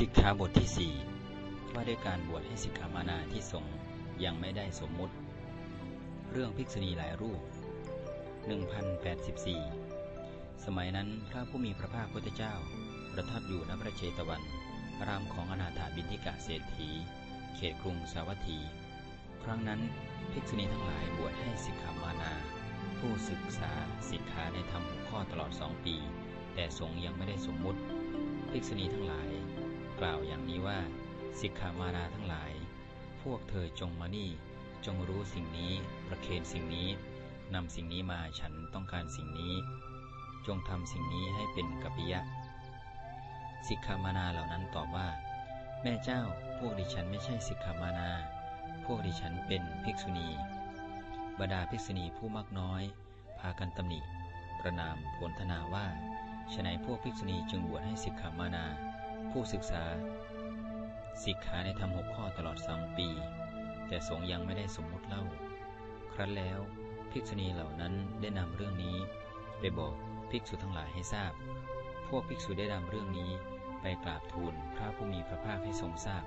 สิกขาบทที่สี่ว่าด้วยการบวชให้สิกขามานาที่สงยังไม่ได้สมมุติ เรื่องภิกษุณีหลายรูป 1084 สมัยนั้นพระผู้มีพระภาคพุทธเจ้า ประทับอยู่ณพระเชตวัน รามของอนาถาบินทิกะเศรษฐี เขตกรุงสาวัตถี ครั้งนั้นภิกษุณีทั้งหลายบวชให้สิกขามานา ผู้ศึกษาสิกขาในธรรมหกข้อตลอดสองปี แต่สงยังไม่ได้สมมุติ ภิกษุณีทั้งหลาย กล่าวอย่างนี้ว่า สิกขามานาทั้งหลาย พวกเธอจงมานี่ จงรู้สิ่งนี้ ประเคนสิ่งนี้นำสิ่งนี้มาฉันต้องการสิ่งนี้ จงทำสิ่งนี้ให้เป็นกัปยะ สิกขามานาเหล่านั้นตอบว่า แม่เจ้าพวกดิฉันไม่ใช่สิกขามานา พวกดิฉันเป็นภิกษุณี บรรดาภิกษุณีผู้มากน้อย พากันตำหนิ ประนามผลทนาว่าฉนัยพวกภิกษุณีจึงบวชให้สิกขามานา ผู้ศึกษาสิกขาในธรรมหกข้อตลอดสองปี แต่สงยังไม่ได้สมมุติเล่า ครั้นแล้วภิกษุณีเหล่านั้นได้นำเรื่องนี้ไปบอกภิกษุทั้งหลายให้ทราบ พวกภิกษุได้นำเรื่องนี้ไปกราบทูลพระผู้มีพระภาคให้ทรงทราบ